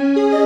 Música